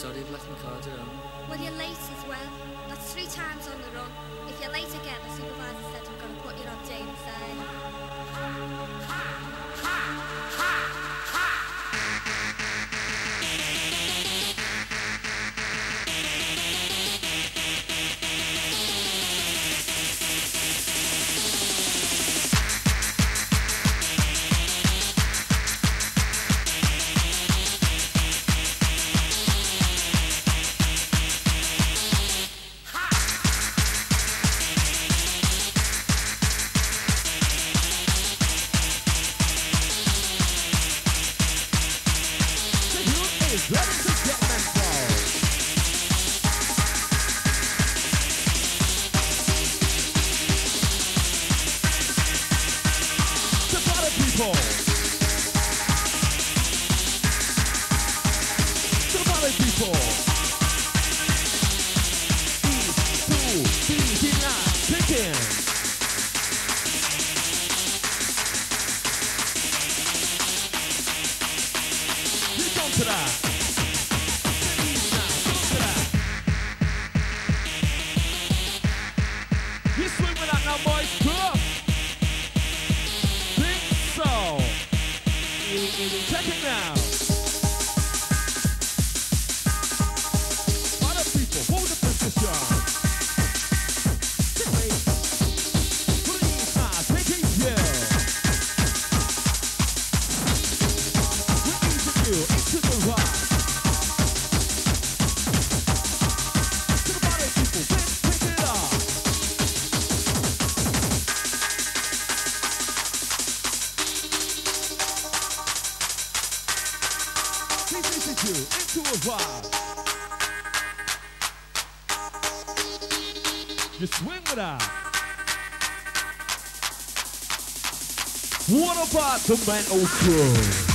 Sorry I've left my card around. Well, you're late as well. That's three times on the run. If you're late again, the supervisor said I'm going to put you on day inside. Ha! Ha! Ha! ha! Let's go. apart from crew.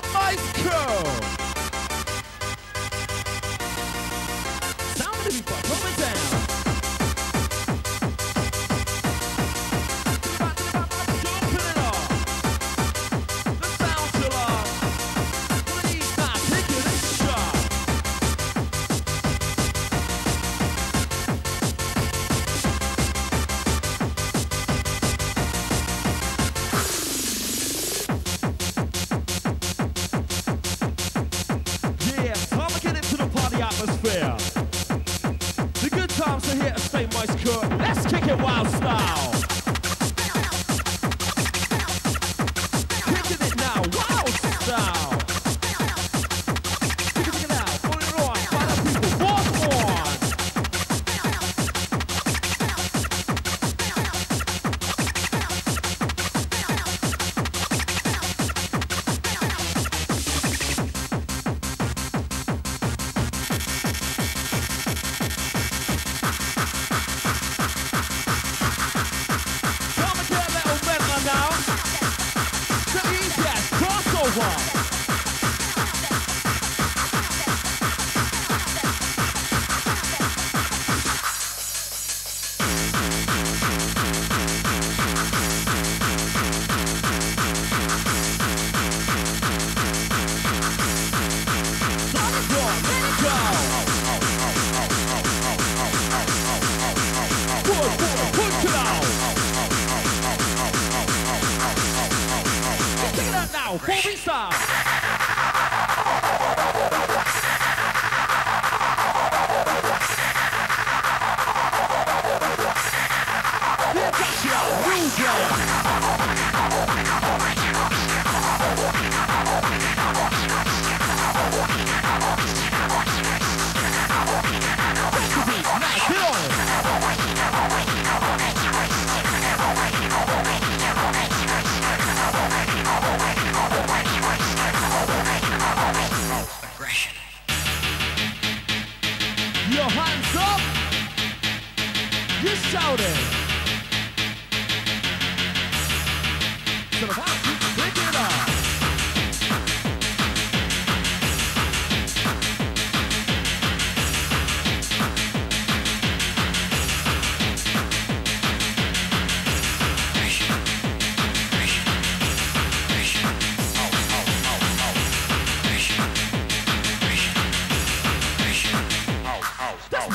Maestro!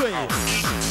That's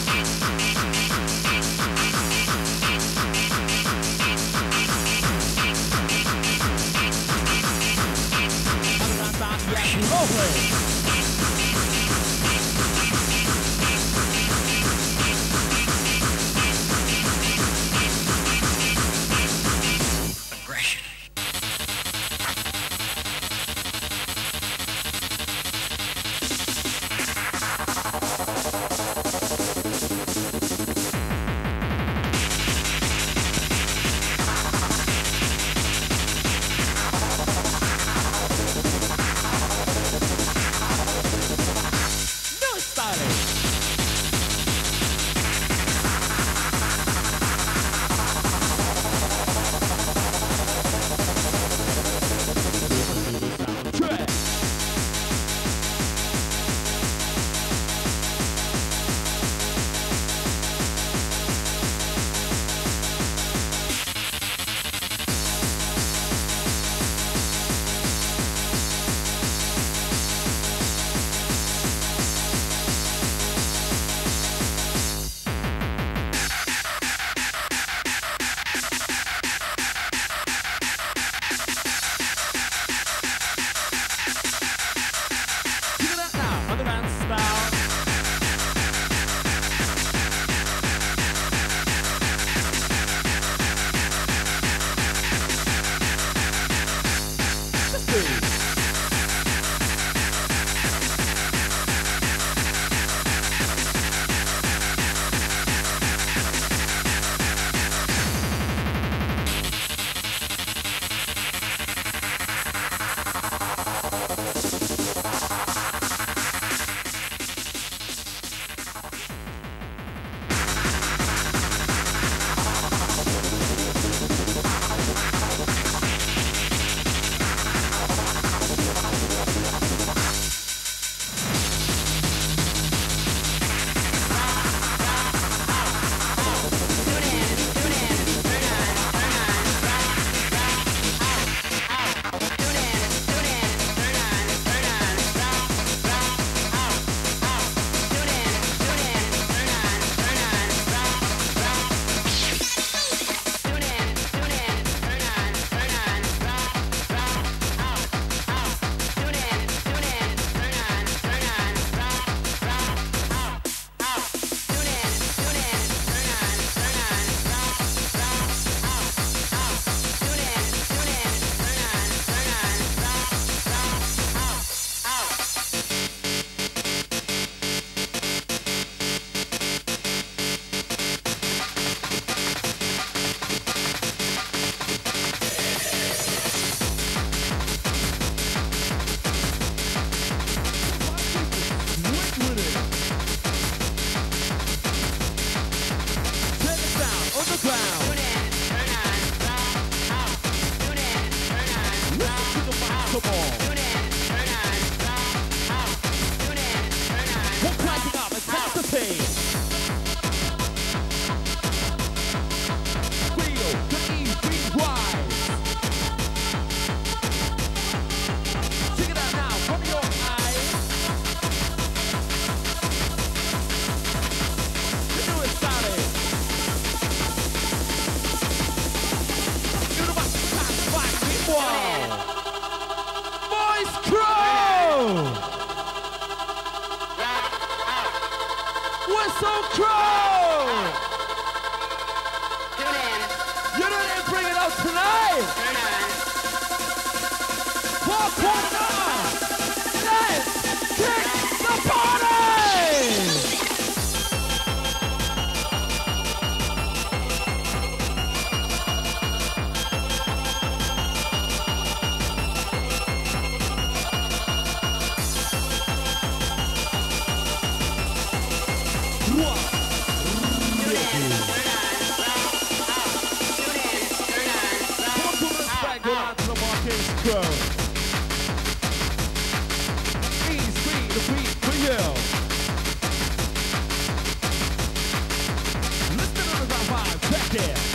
vibe,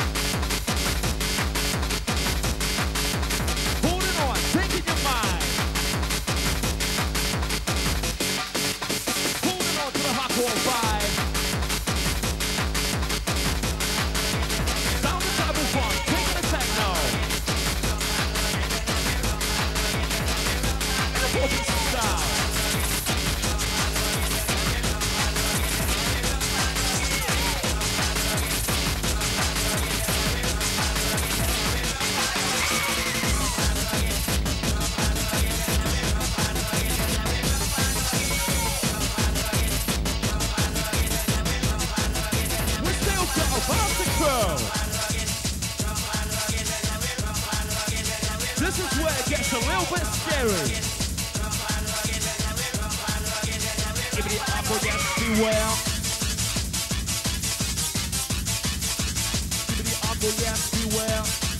The yes, beware.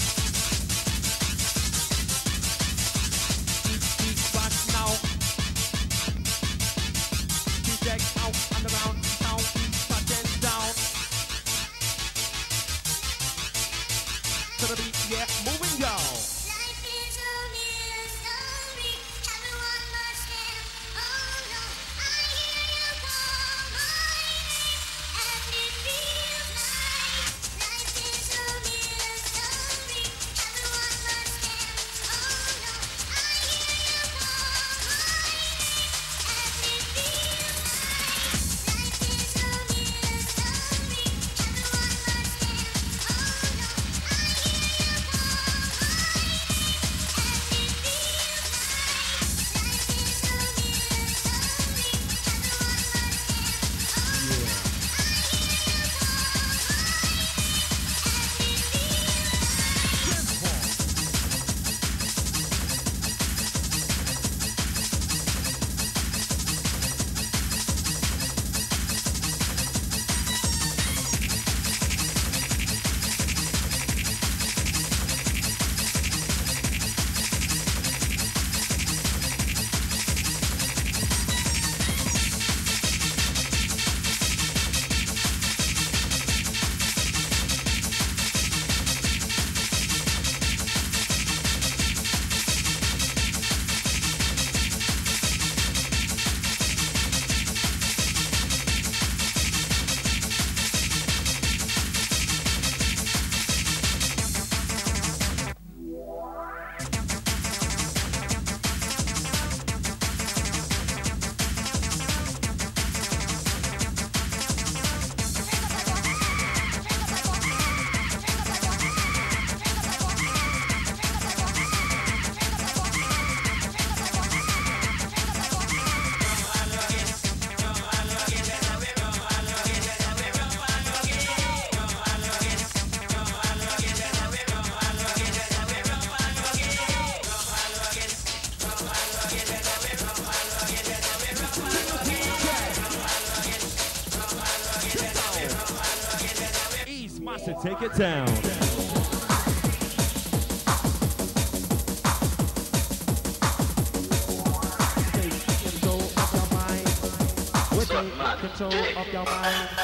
Take control of your mind.